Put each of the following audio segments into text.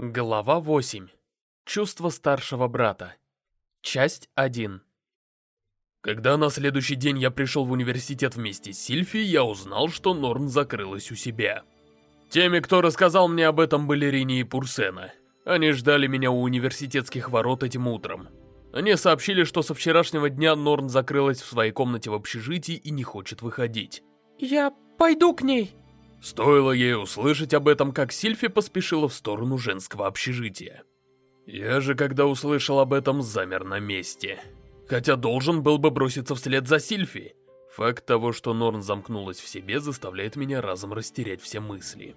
Глава 8. Чувство старшего брата. Часть 1. Когда на следующий день я пришел в университет вместе с Сильфи, я узнал, что Норн закрылась у себя. Теми, кто рассказал мне об этом, были Рини и Пурсена. Они ждали меня у университетских ворот этим утром. Они сообщили, что со вчерашнего дня Норн закрылась в своей комнате в общежитии и не хочет выходить. «Я пойду к ней!» Стоило ей услышать об этом, как Сильфи поспешила в сторону женского общежития. Я же, когда услышал об этом, замер на месте. Хотя должен был бы броситься вслед за Сильфи. Факт того, что Норн замкнулась в себе, заставляет меня разом растерять все мысли.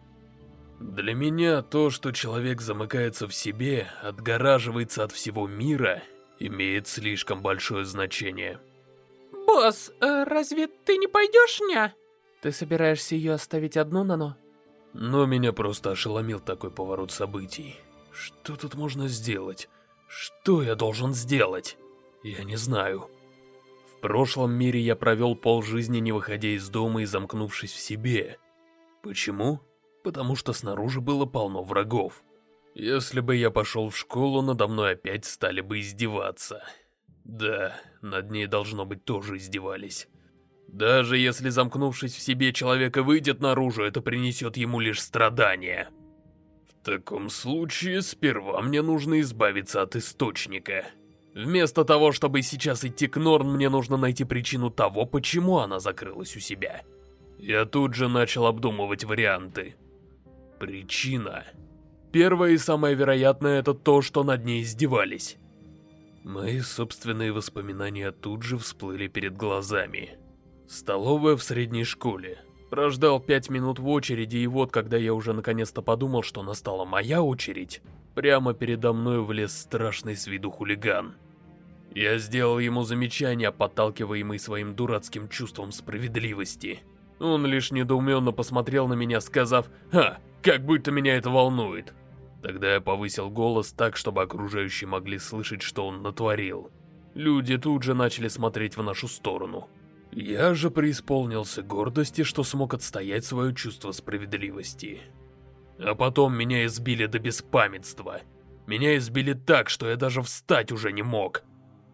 Для меня то, что человек замыкается в себе, отгораживается от всего мира, имеет слишком большое значение. «Босс, э, разве ты не пойдешь, ня?» Ты собираешься ее оставить одну, Нано? Но меня просто ошеломил такой поворот событий. Что тут можно сделать? Что я должен сделать? Я не знаю. В прошлом мире я провел полжизни, не выходя из дома и замкнувшись в себе. Почему? Потому что снаружи было полно врагов. Если бы я пошел в школу, надо мной опять стали бы издеваться. Да, над ней, должно быть, тоже издевались. Даже если замкнувшись в себе человека выйдет наружу, это принесет ему лишь страдания. В таком случае, сперва мне нужно избавиться от источника. Вместо того, чтобы сейчас идти к Норн, мне нужно найти причину того, почему она закрылась у себя. Я тут же начал обдумывать варианты. Причина. Первое и самое вероятное это то, что над ней издевались. Мои собственные воспоминания тут же всплыли перед глазами. Столовая в средней школе. Прождал пять минут в очереди, и вот, когда я уже наконец-то подумал, что настала моя очередь, прямо передо мной влез страшный с виду хулиган. Я сделал ему замечание, подталкиваемый своим дурацким чувством справедливости. Он лишь недоуменно посмотрел на меня, сказав «Ха, как будто меня это волнует». Тогда я повысил голос так, чтобы окружающие могли слышать, что он натворил. Люди тут же начали смотреть в нашу сторону. Я же преисполнился гордости, что смог отстоять свое чувство справедливости. А потом меня избили до беспамятства. Меня избили так, что я даже встать уже не мог.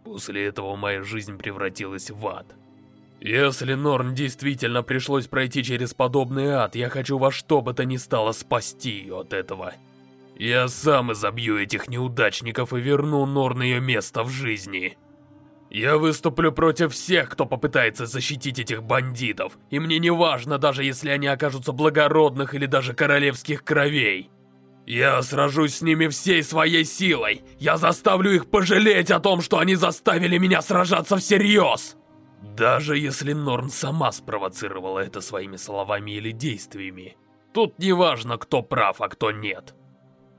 После этого моя жизнь превратилась в ад. Если Норн действительно пришлось пройти через подобный ад, я хочу во что бы то ни стало спасти ее от этого. Я сам изобью этих неудачников и верну Норн ее место в жизни. Я выступлю против всех, кто попытается защитить этих бандитов, и мне не важно, даже если они окажутся благородных или даже королевских кровей. Я сражусь с ними всей своей силой. Я заставлю их пожалеть о том, что они заставили меня сражаться всерьез. Даже если Норн сама спровоцировала это своими словами или действиями. Тут не важно, кто прав, а кто нет.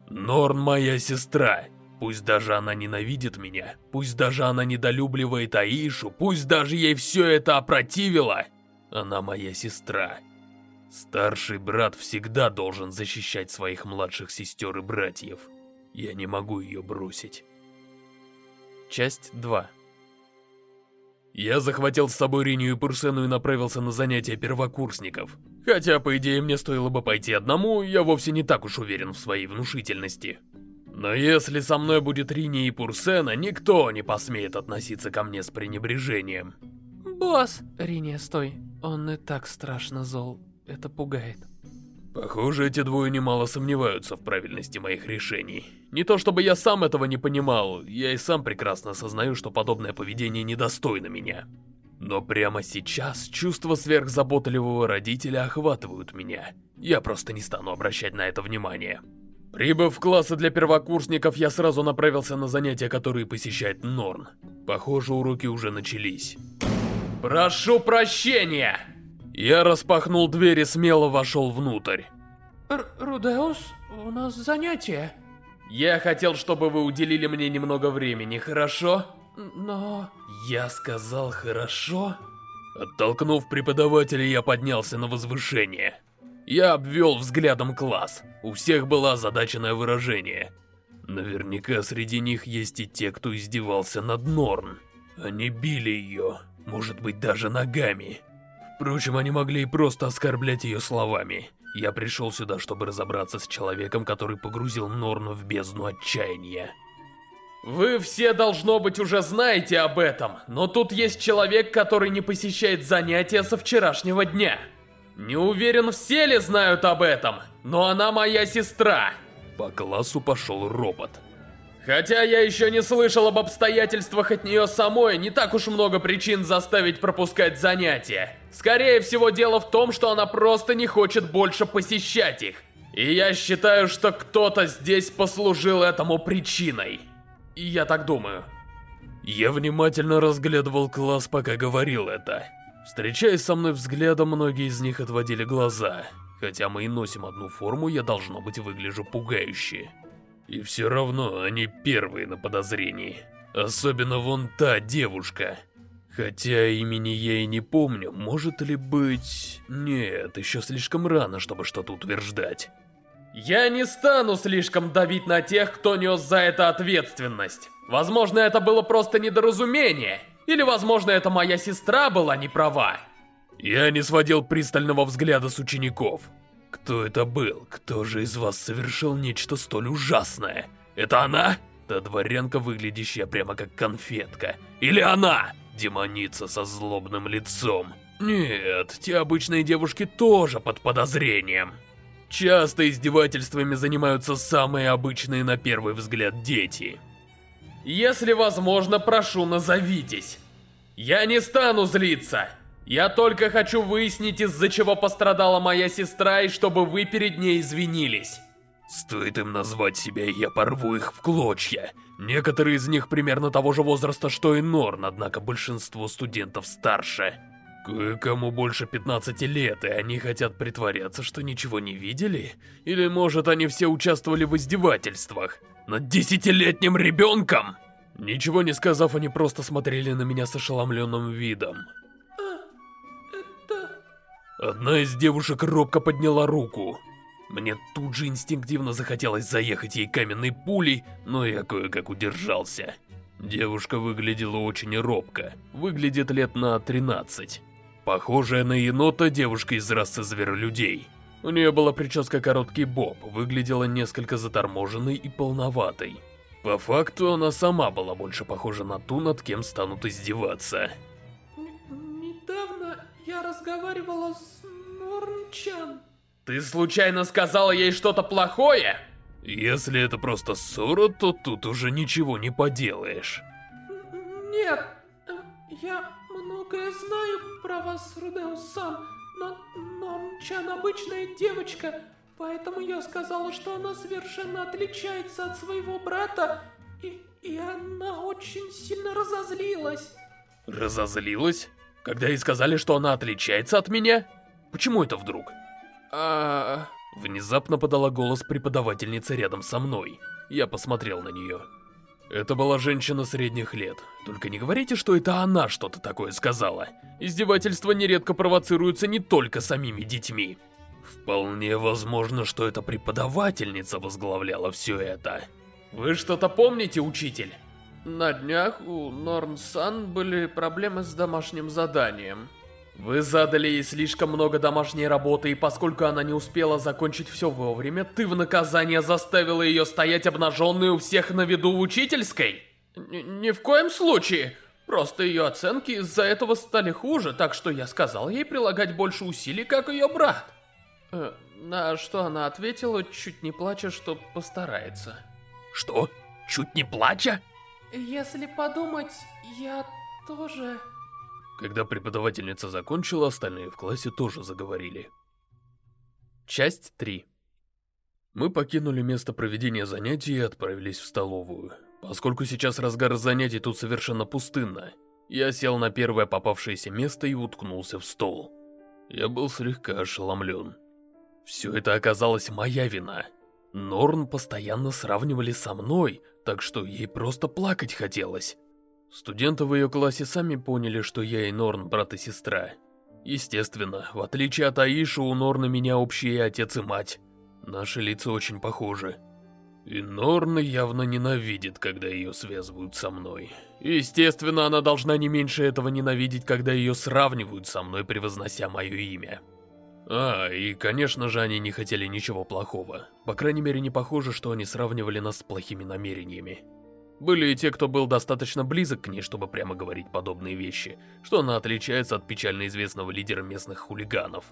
Норн моя сестра, Пусть даже она ненавидит меня, пусть даже она недолюбливает Аишу, пусть даже ей все это опротивило, она моя сестра. Старший брат всегда должен защищать своих младших сестер и братьев. Я не могу ее бросить. Часть 2 Я захватил с собой Ринию и Пурсену и направился на занятия первокурсников. Хотя, по идее, мне стоило бы пойти одному, я вовсе не так уж уверен в своей внушительности. Но если со мной будет Рини и Пурсена, никто не посмеет относиться ко мне с пренебрежением. Босс! Рини, стой. Он и так страшно зол. Это пугает. Похоже, эти двое немало сомневаются в правильности моих решений. Не то чтобы я сам этого не понимал, я и сам прекрасно осознаю, что подобное поведение недостойно меня. Но прямо сейчас чувства сверхзаботливого родителя охватывают меня. Я просто не стану обращать на это внимание. Прибыв в классы для первокурсников, я сразу направился на занятия, которые посещает Норн. Похоже, уроки уже начались. «Прошу прощения!» Я распахнул дверь и смело вошел внутрь. Р Рудеус, у нас занятие. Я хотел, чтобы вы уделили мне немного времени, хорошо? Но... Я сказал «хорошо»? Оттолкнув преподавателя, я поднялся на возвышение. Я обвел взглядом класс. У всех было озадаченное выражение. Наверняка среди них есть и те, кто издевался над Норн. Они били ее, может быть даже ногами. Впрочем, они могли и просто оскорблять ее словами. Я пришел сюда, чтобы разобраться с человеком, который погрузил Норну в бездну отчаяния. Вы все, должно быть, уже знаете об этом, но тут есть человек, который не посещает занятия со вчерашнего дня. Не уверен, все ли знают об этом, но она моя сестра. По классу пошел робот. Хотя я еще не слышал об обстоятельствах от нее самой, не так уж много причин заставить пропускать занятия. Скорее всего, дело в том, что она просто не хочет больше посещать их. И я считаю, что кто-то здесь послужил этому причиной. И я так думаю. Я внимательно разглядывал класс, пока говорил это. Встречаясь со мной взглядом, многие из них отводили глаза. Хотя мы и носим одну форму, я должно быть выгляжу пугающе. И все равно они первые на подозрении. Особенно вон та девушка. Хотя имени я и не помню, может ли быть... Нет, еще слишком рано, чтобы что-то утверждать. Я не стану слишком давить на тех, кто нес за это ответственность. Возможно, это было просто недоразумение. Или, возможно, это моя сестра была не права. Я не сводил пристального взгляда с учеников. Кто это был? Кто же из вас совершил нечто столь ужасное? Это она? Та дворянка, выглядящая прямо как конфетка. Или она? Демоница со злобным лицом. Нет, те обычные девушки тоже под подозрением. Часто издевательствами занимаются самые обычные на первый взгляд дети. Если возможно, прошу, назовитесь. Я не стану злиться. Я только хочу выяснить, из-за чего пострадала моя сестра, и чтобы вы перед ней извинились. Стоит им назвать себя, и я порву их в клочья. Некоторые из них примерно того же возраста, что и Норн, однако большинство студентов старше. Кое-кому больше 15 лет, и они хотят притворяться, что ничего не видели? Или, может, они все участвовали в издевательствах? Над десятилетним ребенком? Ничего не сказав, они просто смотрели на меня с ошеломленным видом. Одна из девушек робко подняла руку. Мне тут же инстинктивно захотелось заехать ей каменной пулей, но я кое-как удержался. Девушка выглядела очень робко, выглядит лет на 13. Похожая на енота девушка из расы зверолюдей. У нее была прическа короткий боб, выглядела несколько заторможенной и полноватой. По факту она сама была больше похожа на ту, над кем станут издеваться разговаривала с Норнчан. Ты случайно сказала ей что-то плохое? Если это просто ссора, то тут уже ничего не поделаешь. Нет, э, я многое знаю про вас, Рудеус-сан, но Норнчан обычная девочка, поэтому я сказала, что она совершенно отличается от своего брата, и, и она очень сильно разозлилась. Разозлилась? Когда ей сказали, что она отличается от меня? Почему это вдруг? А... Внезапно подала голос преподавательница рядом со мной. Я посмотрел на нее. Это была женщина средних лет. Только не говорите, что это она что-то такое сказала. Издевательства нередко провоцируются не только самими детьми. Вполне возможно, что эта преподавательница возглавляла все это. Вы что-то помните, учитель? На днях у Норн-сан были проблемы с домашним заданием. Вы задали ей слишком много домашней работы, и поскольку она не успела закончить все вовремя, ты в наказание заставила ее стоять обнаженной у всех на виду в учительской? Н ни в коем случае. Просто ее оценки из-за этого стали хуже, так что я сказал ей прилагать больше усилий, как ее брат. Э, на что она ответила, чуть не плача, что постарается. Что? Чуть не плача? Если подумать, я тоже... Когда преподавательница закончила, остальные в классе тоже заговорили. Часть 3 Мы покинули место проведения занятий и отправились в столовую. Поскольку сейчас разгар занятий тут совершенно пустынно, я сел на первое попавшееся место и уткнулся в стол. Я был слегка ошеломлен. Все это оказалось моя вина. Норн постоянно сравнивали со мной, так что ей просто плакать хотелось. Студенты в ее классе сами поняли, что я и Норн брат и сестра. Естественно, в отличие от Аиши, у Норна меня общие отец и мать. Наши лица очень похожи. И Норн явно ненавидит, когда ее связывают со мной. Естественно, она должна не меньше этого ненавидеть, когда ее сравнивают со мной, превознося мое имя. А, и конечно же они не хотели ничего плохого. По крайней мере не похоже, что они сравнивали нас с плохими намерениями. Были и те, кто был достаточно близок к ней, чтобы прямо говорить подобные вещи, что она отличается от печально известного лидера местных хулиганов.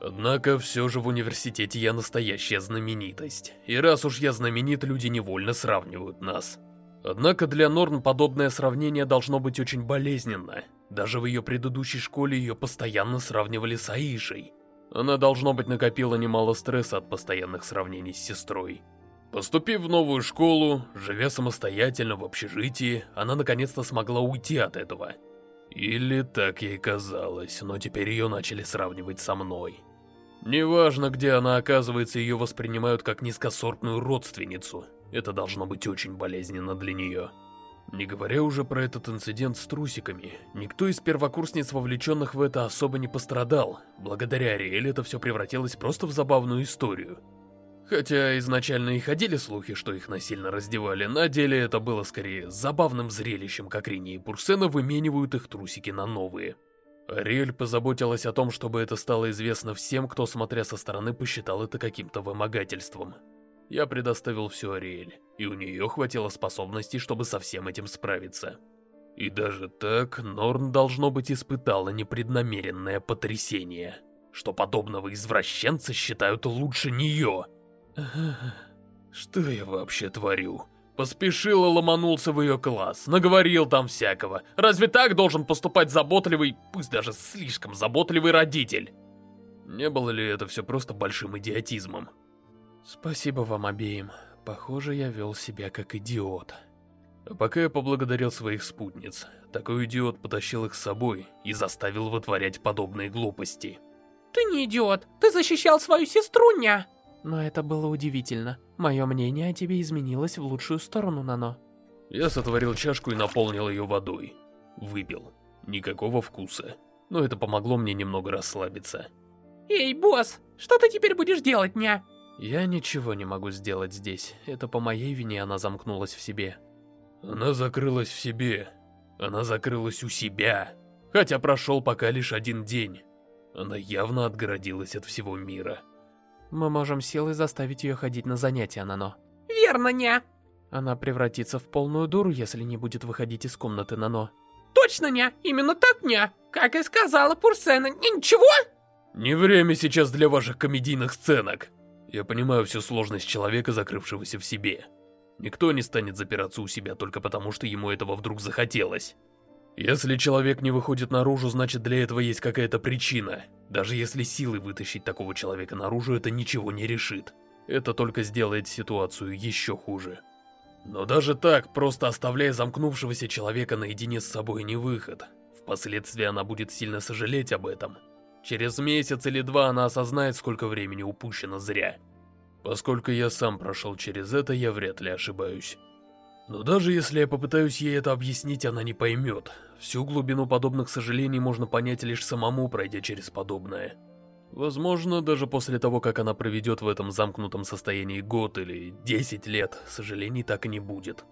Однако все же в университете я настоящая знаменитость, и раз уж я знаменит, люди невольно сравнивают нас. Однако для Норн подобное сравнение должно быть очень болезненно. Даже в ее предыдущей школе ее постоянно сравнивали с Аишей. Она, должно быть, накопила немало стресса от постоянных сравнений с сестрой. Поступив в новую школу, живя самостоятельно в общежитии, она наконец-то смогла уйти от этого. Или так ей казалось, но теперь ее начали сравнивать со мной. Неважно, где она оказывается, ее воспринимают как низкосортную родственницу. Это должно быть очень болезненно для нее. Не говоря уже про этот инцидент с трусиками, никто из первокурсниц, вовлеченных в это, особо не пострадал. Благодаря Ариэль это все превратилось просто в забавную историю. Хотя изначально и ходили слухи, что их насильно раздевали, на деле это было скорее забавным зрелищем, как Рини и Пурсена выменивают их трусики на новые. Ариэль позаботилась о том, чтобы это стало известно всем, кто, смотря со стороны, посчитал это каким-то вымогательством. Я предоставил все Ариэль, и у нее хватило способностей, чтобы со всем этим справиться. И даже так, Норн, должно быть, испытала непреднамеренное потрясение, что подобного извращенца считают лучше нее. Что я вообще творю? Поспешил и ломанулся в ее класс, наговорил там всякого. Разве так должен поступать заботливый, пусть даже слишком заботливый родитель? Не было ли это все просто большим идиотизмом? Спасибо вам обеим. Похоже, я вел себя как идиот. А пока я поблагодарил своих спутниц, такой идиот потащил их с собой и заставил вытворять подобные глупости. Ты не идиот, ты защищал свою сестру, ня! Но это было удивительно. Мое мнение о тебе изменилось в лучшую сторону, Нано. Я сотворил чашку и наполнил ее водой. Выпил. Никакого вкуса. Но это помогло мне немного расслабиться. Эй, босс, что ты теперь будешь делать, ня? Я ничего не могу сделать здесь. Это по моей вине она замкнулась в себе. Она закрылась в себе. Она закрылась у себя. Хотя прошел пока лишь один день. Она явно отгородилась от всего мира. Мы можем силой заставить ее ходить на занятия, Нано. Верно, ня. Она превратится в полную дуру, если не будет выходить из комнаты, Нано. Точно, ня. Именно так, ня. Как и сказала Пурсена. Ничего? Не время сейчас для ваших комедийных сценок. Я понимаю всю сложность человека, закрывшегося в себе. Никто не станет запираться у себя только потому, что ему этого вдруг захотелось. Если человек не выходит наружу, значит для этого есть какая-то причина. Даже если силой вытащить такого человека наружу, это ничего не решит. Это только сделает ситуацию еще хуже. Но даже так, просто оставляя замкнувшегося человека наедине с собой не выход. Впоследствии она будет сильно сожалеть об этом. Через месяц или два она осознает, сколько времени упущено зря. Поскольку я сам прошел через это, я вряд ли ошибаюсь. Но даже если я попытаюсь ей это объяснить, она не поймет. Всю глубину подобных сожалений можно понять лишь самому, пройдя через подобное. Возможно, даже после того, как она проведет в этом замкнутом состоянии год или 10 лет, сожалений так и не будет.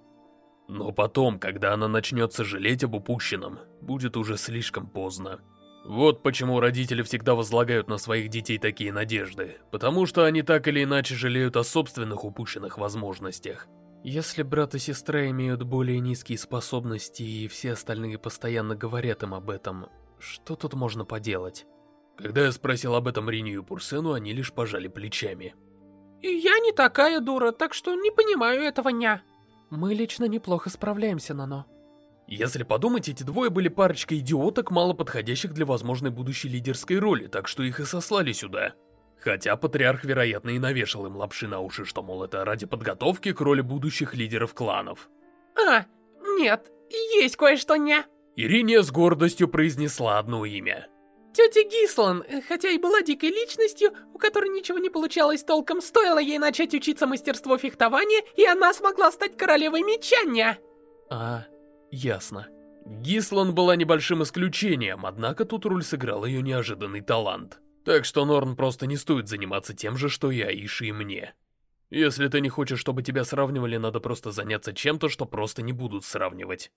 Но потом, когда она начнет сожалеть об упущенном, будет уже слишком поздно. Вот почему родители всегда возлагают на своих детей такие надежды, потому что они так или иначе жалеют о собственных упущенных возможностях. Если брат и сестра имеют более низкие способности и все остальные постоянно говорят им об этом, что тут можно поделать? Когда я спросил об этом Ринию и Пурсену, они лишь пожали плечами. И я не такая дура, так что не понимаю этого ня. Мы лично неплохо справляемся, Нано. Если подумать, эти двое были парочкой идиоток, мало подходящих для возможной будущей лидерской роли, так что их и сослали сюда. Хотя патриарх, вероятно, и навешал им лапши на уши, что, мол, это ради подготовки к роли будущих лидеров кланов. А, нет, есть кое-что не. Ириния с гордостью произнесла одно имя. Тетя Гислан, хотя и была дикой личностью, у которой ничего не получалось толком, стоило ей начать учиться мастерству фехтования, и она смогла стать королевой меча, не? А, ясно. Гислан была небольшим исключением, однако тут роль сыграл ее неожиданный талант. Так что, Норн, просто не стоит заниматься тем же, что я, Иши и мне. Если ты не хочешь, чтобы тебя сравнивали, надо просто заняться чем-то, что просто не будут сравнивать.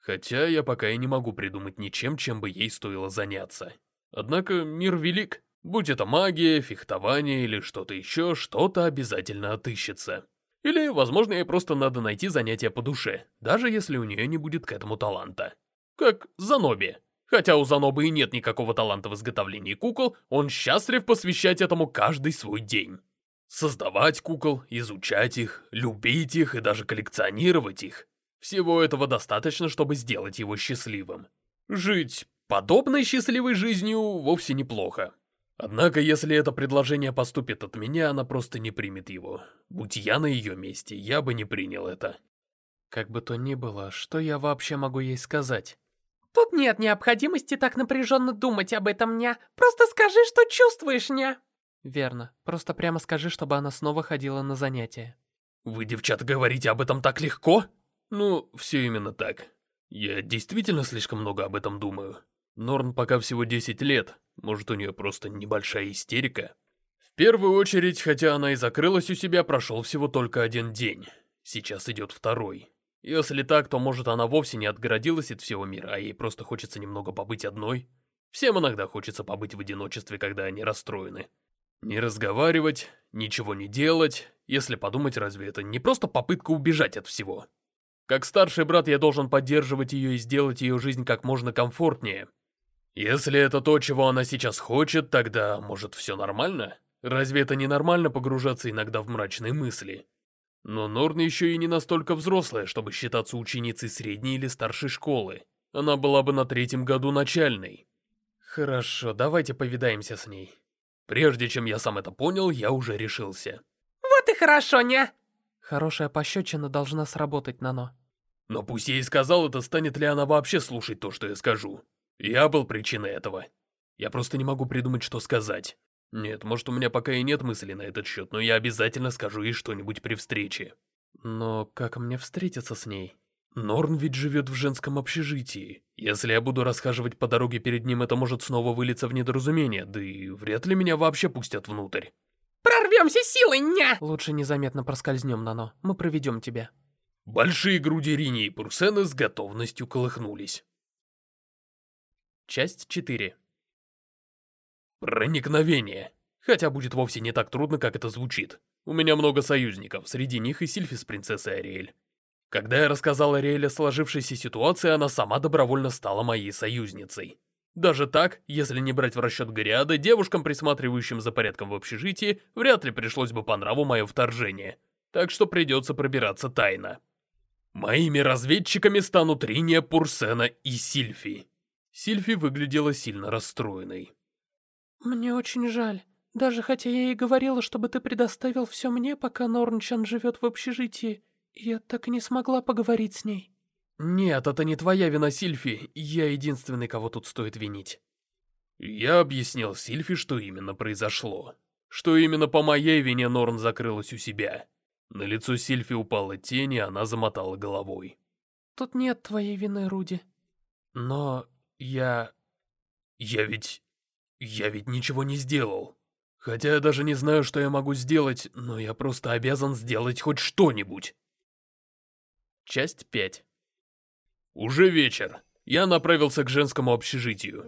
Хотя я пока и не могу придумать ничем, чем бы ей стоило заняться. Однако мир велик. Будь это магия, фехтование или что-то еще, что-то обязательно отыщется. Или, возможно, ей просто надо найти занятие по душе, даже если у нее не будет к этому таланта. Как Заноби. Хотя у Занобы и нет никакого таланта в изготовлении кукол, он счастлив посвящать этому каждый свой день. Создавать кукол, изучать их, любить их и даже коллекционировать их. Всего этого достаточно, чтобы сделать его счастливым. Жить подобной счастливой жизнью вовсе неплохо. Однако, если это предложение поступит от меня, она просто не примет его. Будь я на ее месте, я бы не принял это. Как бы то ни было, что я вообще могу ей сказать? Тут нет необходимости так напряженно думать об этом, ня. Просто скажи, что чувствуешь, ня. Верно. Просто прямо скажи, чтобы она снова ходила на занятия. Вы, девчата, говорите об этом так легко? Ну, все именно так. Я действительно слишком много об этом думаю. Норн пока всего 10 лет, может у нее просто небольшая истерика. В первую очередь, хотя она и закрылась у себя, прошел всего только один день. Сейчас идет второй. Если так, то может она вовсе не отгородилась от всего мира, а ей просто хочется немного побыть одной. Всем иногда хочется побыть в одиночестве, когда они расстроены. Не разговаривать, ничего не делать. Если подумать, разве это не просто попытка убежать от всего? Как старший брат я должен поддерживать ее и сделать ее жизнь как можно комфортнее. Если это то, чего она сейчас хочет, тогда, может, все нормально? Разве это не нормально погружаться иногда в мрачные мысли? Но Норн еще и не настолько взрослая, чтобы считаться ученицей средней или старшей школы. Она была бы на третьем году начальной. Хорошо, давайте повидаемся с ней. Прежде чем я сам это понял, я уже решился. Вот и хорошо, ня. Хорошая пощечина должна сработать, Нано. Но пусть я и сказал это, станет ли она вообще слушать то, что я скажу. Я был причиной этого. Я просто не могу придумать, что сказать. Нет, может, у меня пока и нет мыслей на этот счет, но я обязательно скажу ей что-нибудь при встрече. Но как мне встретиться с ней? Норн ведь живет в женском общежитии. Если я буду расхаживать по дороге перед ним, это может снова вылиться в недоразумение, да и вряд ли меня вообще пустят внутрь. Прорвемся силой, ня! Лучше незаметно проскользнем, Нано. Мы проведем тебя. Большие груди Рини и Пурсены с готовностью колыхнулись. Часть 4 Проникновение. Хотя будет вовсе не так трудно, как это звучит. У меня много союзников, среди них и Сильфи с принцессой Ариэль. Когда я рассказал Ариэль о сложившейся ситуации, она сама добровольно стала моей союзницей. Даже так, если не брать в расчет Гориады, девушкам, присматривающим за порядком в общежитии, вряд ли пришлось бы по нраву мое вторжение. Так что придется пробираться тайно. Моими разведчиками станут Риния, Пурсена и Сильфи. Сильфи выглядела сильно расстроенной. Мне очень жаль. Даже хотя я и говорила, чтобы ты предоставил все мне, пока Норнчан живет в общежитии, я так и не смогла поговорить с ней. Нет, это не твоя вина, Сильфи. Я единственный, кого тут стоит винить. Я объяснил Сильфи, что именно произошло. Что именно по моей вине Норн закрылась у себя. На лицо Сильфи упала тень, и она замотала головой. Тут нет твоей вины, Руди. Но я... Я ведь... Я ведь ничего не сделал. Хотя я даже не знаю, что я могу сделать, но я просто обязан сделать хоть что-нибудь. Часть 5 Уже вечер. Я направился к женскому общежитию.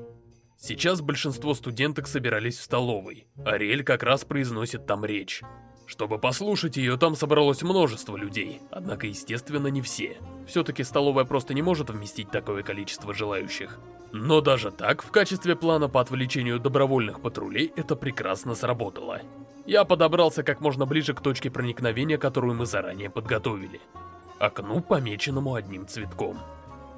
Сейчас большинство студенток собирались в столовой. Ариэль как раз произносит там речь. Чтобы послушать ее, там собралось множество людей, однако, естественно, не все. Все-таки столовая просто не может вместить такое количество желающих. Но даже так, в качестве плана по отвлечению добровольных патрулей, это прекрасно сработало. Я подобрался как можно ближе к точке проникновения, которую мы заранее подготовили. Окну, помеченному одним цветком.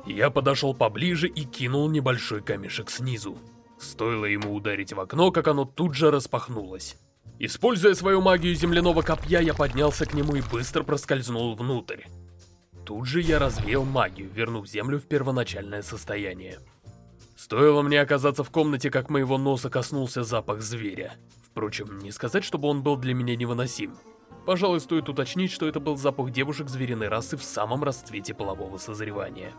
Я подошел поближе и кинул небольшой камешек снизу. Стоило ему ударить в окно, как оно тут же распахнулось. Используя свою магию земляного копья, я поднялся к нему и быстро проскользнул внутрь. Тут же я развеял магию, вернув землю в первоначальное состояние. Стоило мне оказаться в комнате, как моего носа коснулся запах зверя. Впрочем, не сказать, чтобы он был для меня невыносим. Пожалуй, стоит уточнить, что это был запах девушек звериной расы в самом расцвете полового созревания.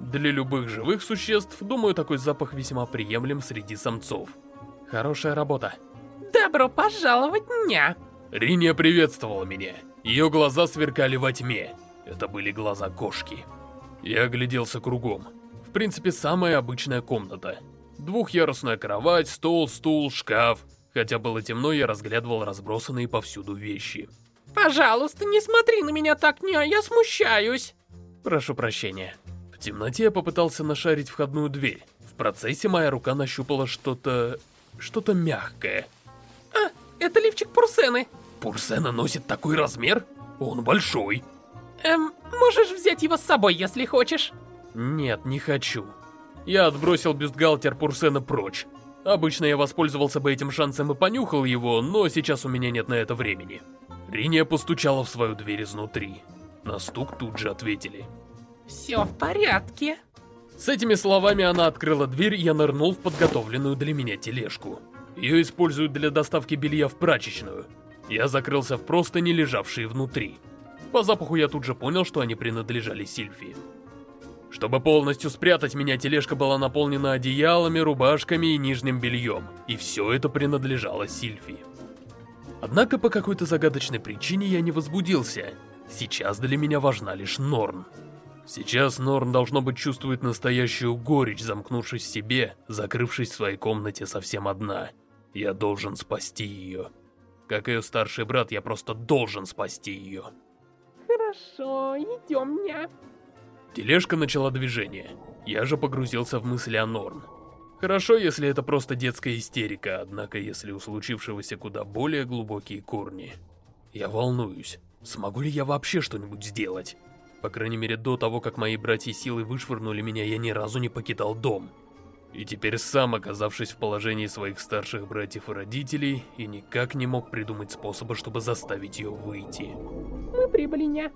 Для любых живых существ, думаю, такой запах весьма приемлем среди самцов. Хорошая работа. Добро пожаловать, ня! Риния приветствовала меня. Ее глаза сверкали во тьме. Это были глаза кошки. Я огляделся кругом. В принципе, самая обычная комната. Двухъярусная кровать, стол, стул, шкаф. Хотя было темно, я разглядывал разбросанные повсюду вещи. Пожалуйста, не смотри на меня так, не, я смущаюсь. Прошу прощения. В темноте я попытался нашарить входную дверь. В процессе моя рука нащупала что-то... что-то мягкое. Это лифчик Пурсены. Пурсена носит такой размер? Он большой. Эм, можешь взять его с собой, если хочешь. Нет, не хочу. Я отбросил бюстгальтер Пурсена прочь. Обычно я воспользовался бы этим шансом и понюхал его, но сейчас у меня нет на это времени. Риния постучала в свою дверь изнутри. На стук тут же ответили. Все в порядке. С этими словами она открыла дверь, и я нырнул в подготовленную для меня тележку. Ее используют для доставки белья в прачечную. Я закрылся в простыни, лежавшие внутри. По запаху я тут же понял, что они принадлежали Сильфи. Чтобы полностью спрятать меня, тележка была наполнена одеялами, рубашками и нижним бельем. И все это принадлежало Сильфи. Однако по какой-то загадочной причине я не возбудился. Сейчас для меня важна лишь Норн. Сейчас Норн, должно быть, чувствует настоящую горечь, замкнувшись в себе, закрывшись в своей комнате совсем одна. Я должен спасти ее. Как ее старший брат, я просто должен спасти ее. Хорошо, идем мне. Тележка начала движение. Я же погрузился в мысли о Норн. Хорошо, если это просто детская истерика, однако если у случившегося куда более глубокие корни. Я волнуюсь, смогу ли я вообще что-нибудь сделать? По крайней мере, до того, как мои братья силой вышвырнули меня, я ни разу не покидал дом. И теперь сам, оказавшись в положении своих старших братьев и родителей, и никак не мог придумать способа, чтобы заставить ее выйти. Мы прибыли, не.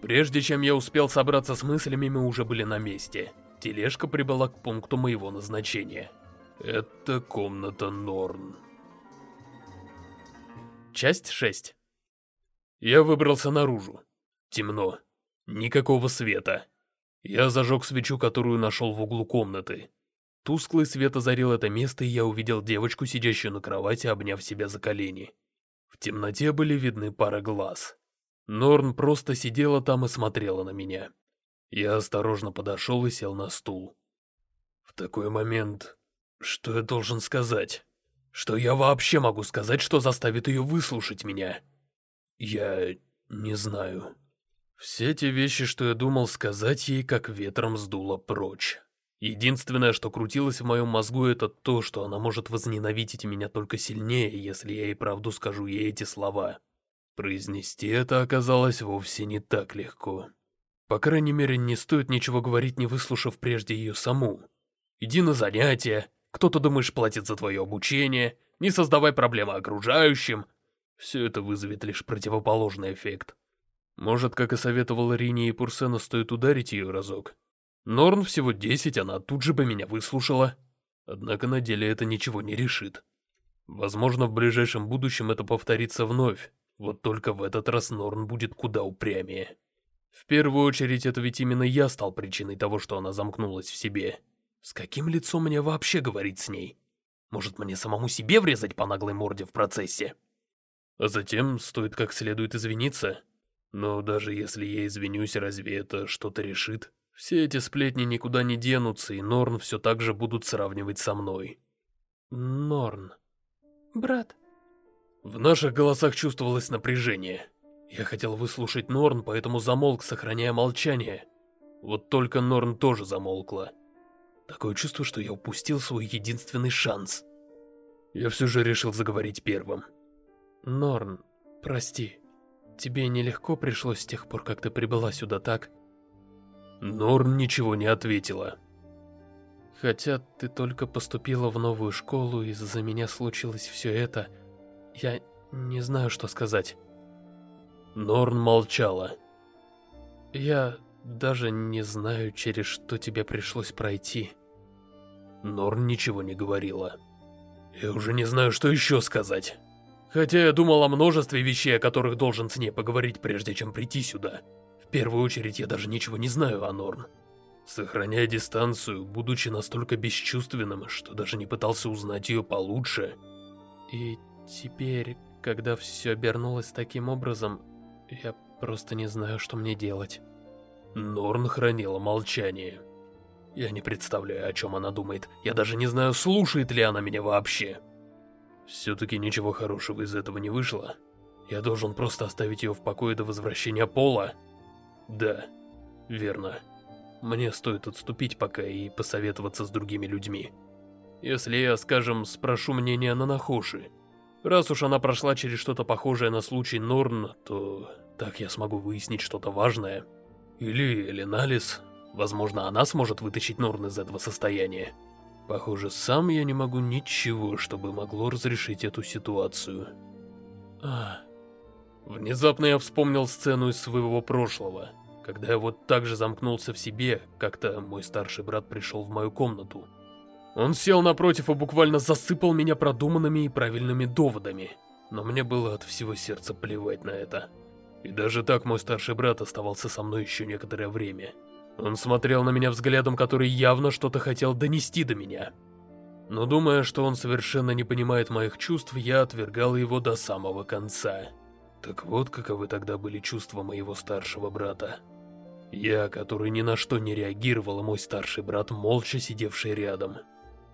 Прежде чем я успел собраться с мыслями, мы уже были на месте. Тележка прибыла к пункту моего назначения. Это комната Норн. Часть 6 Я выбрался наружу. Темно. Никакого света. Я зажег свечу, которую нашел в углу комнаты. Тусклый свет озарил это место, и я увидел девочку, сидящую на кровати, обняв себя за колени. В темноте были видны пара глаз. Норн просто сидела там и смотрела на меня. Я осторожно подошел и сел на стул. В такой момент, что я должен сказать? Что я вообще могу сказать, что заставит ее выслушать меня? Я не знаю. Все те вещи, что я думал сказать ей, как ветром сдуло прочь. Единственное, что крутилось в моем мозгу, это то, что она может возненавидеть меня только сильнее, если я и правду скажу ей эти слова. Произнести это оказалось вовсе не так легко. По крайней мере, не стоит ничего говорить, не выслушав прежде ее саму. Иди на занятия, кто-то, думаешь, платит за твое обучение, не создавай проблемы окружающим. Все это вызовет лишь противоположный эффект. Может, как и советовал Рине и Пурсена, стоит ударить ее разок. Норн всего 10, она тут же бы меня выслушала. Однако на деле это ничего не решит. Возможно, в ближайшем будущем это повторится вновь, вот только в этот раз Норн будет куда упрямее. В первую очередь, это ведь именно я стал причиной того, что она замкнулась в себе. С каким лицом мне вообще говорить с ней? Может, мне самому себе врезать по наглой морде в процессе? А затем стоит как следует извиниться. Но даже если я извинюсь, разве это что-то решит? Все эти сплетни никуда не денутся, и Норн все так же будут сравнивать со мной. Норн. Брат. В наших голосах чувствовалось напряжение. Я хотел выслушать Норн, поэтому замолк, сохраняя молчание. Вот только Норн тоже замолкла. Такое чувство, что я упустил свой единственный шанс. Я все же решил заговорить первым. Норн, прости. Тебе нелегко пришлось с тех пор, как ты прибыла сюда, так? Норн ничего не ответила. Хотя ты только поступила в новую школу, и из-за меня случилось все это... Я не знаю, что сказать. Норн молчала. Я даже не знаю, через что тебе пришлось пройти. Норн ничего не говорила. Я уже не знаю, что еще сказать. Хотя я думал о множестве вещей, о которых должен с ней поговорить, прежде чем прийти сюда. Первую очередь, я даже ничего не знаю о Норн. Сохраняя дистанцию, будучи настолько бесчувственным, что даже не пытался узнать ее получше. И Теперь, когда все обернулось таким образом, я просто не знаю, что мне делать. Норн хранила молчание. Я не представляю, о чем она думает. Я даже не знаю, слушает ли она меня вообще. Все-таки ничего хорошего из этого не вышло. Я должен просто оставить ее в покое до возвращения Пола? Да, верно. Мне стоит отступить пока и посоветоваться с другими людьми. Если я, скажем, спрошу мнение Нанахоши, раз уж она прошла через что-то похожее на случай Норн, то так я смогу выяснить что-то важное. Или Эленалис, возможно, она сможет вытащить Норн из этого состояния. Похоже, сам я не могу ничего, чтобы могло разрешить эту ситуацию. А. Внезапно я вспомнил сцену из своего прошлого. Когда я вот так же замкнулся в себе, как-то мой старший брат пришел в мою комнату. Он сел напротив и буквально засыпал меня продуманными и правильными доводами. Но мне было от всего сердца плевать на это. И даже так мой старший брат оставался со мной еще некоторое время. Он смотрел на меня взглядом, который явно что-то хотел донести до меня. Но думая, что он совершенно не понимает моих чувств, я отвергал его до самого конца. Так вот, каковы тогда были чувства моего старшего брата. Я, который ни на что не реагировал, мой старший брат, молча сидевший рядом.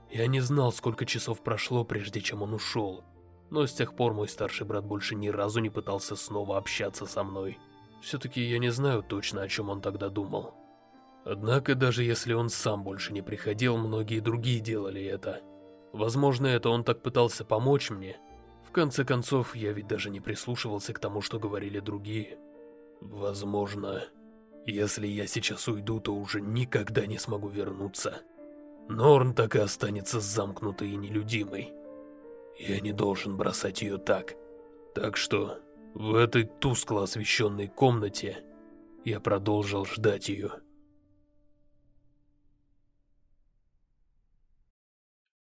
Я не знал, сколько часов прошло, прежде чем он ушел. Но с тех пор мой старший брат больше ни разу не пытался снова общаться со мной. Все-таки я не знаю точно, о чем он тогда думал. Однако, даже если он сам больше не приходил, многие другие делали это. Возможно, это он так пытался помочь мне. Конце концов, я ведь даже не прислушивался к тому, что говорили другие. Возможно, если я сейчас уйду, то уже никогда не смогу вернуться. Норн так и останется замкнутой и нелюдимой. Я не должен бросать ее так. Так что, в этой тускло освещенной комнате я продолжил ждать ее.